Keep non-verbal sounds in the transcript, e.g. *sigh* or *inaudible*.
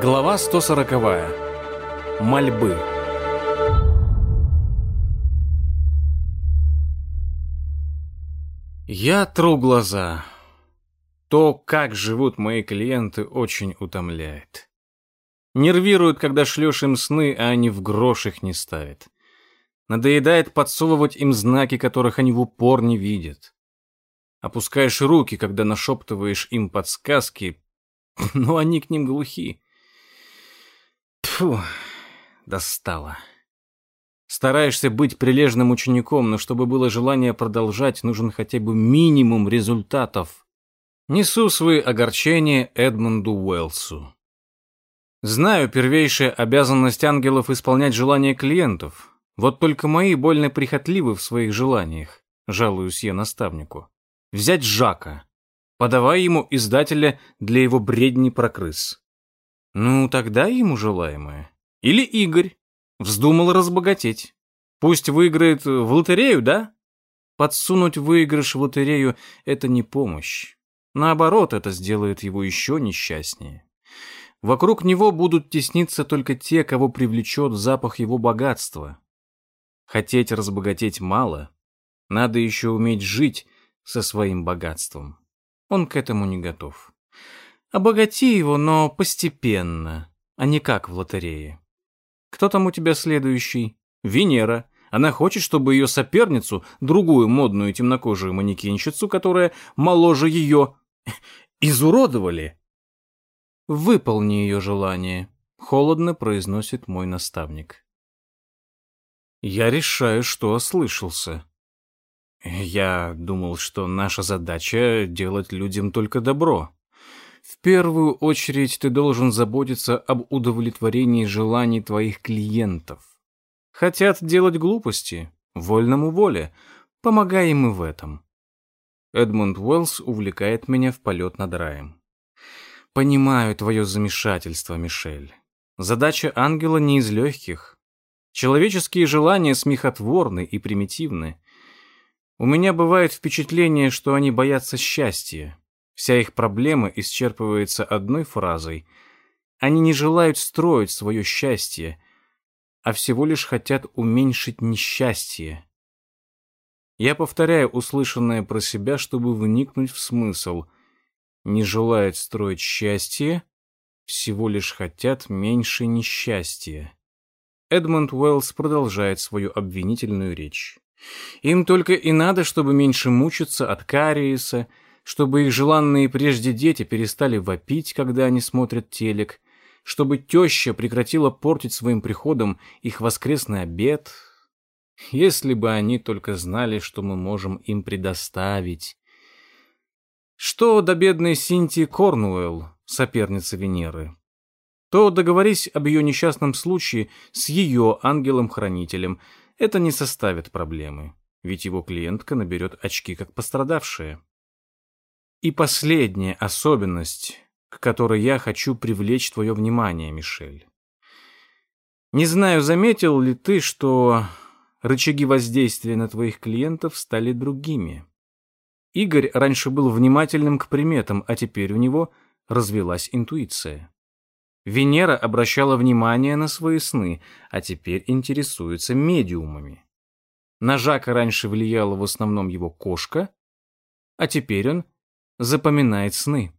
Глава 140. Мольбы. Я тру глаза. То, как живут мои клиенты, очень утомляет. Нервируют, когда шлешь им сны, а они в грош их не ставят. Надоедает подсовывать им знаки, которых они в упор не видят. Опускаешь руки, когда нашептываешь им подсказки, *laughs* но они к ним глухи. Фу, достало. Стараешься быть прилежным учеником, но чтобы было желание продолжать, нужен хотя бы минимум результатов. Несу свои огорчения Эдмунду Уэлсу. Знаю первейшая обязанность ангелов исполнять желания клиентов. Вот только мои больно прихотливы в своих желаниях, жалуюсь я наставнику. Взять Жака. Подавай ему издателя для его бредни про крыс. Ну, тогда ему желаемое. Или Игорь. Вздумал разбогатеть. Пусть выиграет в лотерею, да? Подсунуть выигрыш в лотерею — это не помощь. Наоборот, это сделает его еще несчастнее. Вокруг него будут тесниться только те, кого привлечет запах его богатства. Хотеть разбогатеть мало. Надо еще уметь жить со своим богатством. Он к этому не готов. Обогати его, но постепенно, а не как в лотерее. Кто там у тебя следующий? Венера. Она хочет, чтобы ее соперницу, другую модную темнокожую манекенщицу, которая моложе ее, *laughs* изуродовали. Выполни ее желание, холодно произносит мой наставник. Я решаю, что ослышался. Я думал, что наша задача — делать людям только добро. В первую очередь ты должен заботиться об удовлетворении желаний твоих клиентов. Хотят делать глупости, вольному воле, помогай им и в этом. Эдмунд Уэллс увлекает меня в полет над раем. Понимаю твое замешательство, Мишель. Задача ангела не из легких. Человеческие желания смехотворны и примитивны. У меня бывает впечатление, что они боятся счастья, Вся их проблема исчерпывается одной фразой. Они не желают строить свое счастье, а всего лишь хотят уменьшить несчастье. Я повторяю услышанное про себя, чтобы вникнуть в смысл. Не желают строить счастье, всего лишь хотят меньше несчастья. Эдмунд Уэллс продолжает свою обвинительную речь. Им только и надо, чтобы меньше мучиться от кариеса, чтобы их желанные прежде дети перестали вопить, когда они смотрят телек, чтобы теща прекратила портить своим приходом их воскресный обед. Если бы они только знали, что мы можем им предоставить. Что до бедной Синтии Корнуэлл, соперницы Венеры, то договорись об ее несчастном случае с ее ангелом-хранителем. Это не составит проблемы, ведь его клиентка наберет очки как пострадавшая. И последняя особенность, к которой я хочу привлечь твое внимание, Мишель. Не знаю, заметил ли ты, что рычаги воздействия на твоих клиентов стали другими. Игорь раньше был внимательным к приметам, а теперь у него развелась интуиция. Венера обращала внимание на свои сны, а теперь интересуется медиумами. На Жака раньше влияла в основном его кошка, а теперь он запоминает сны.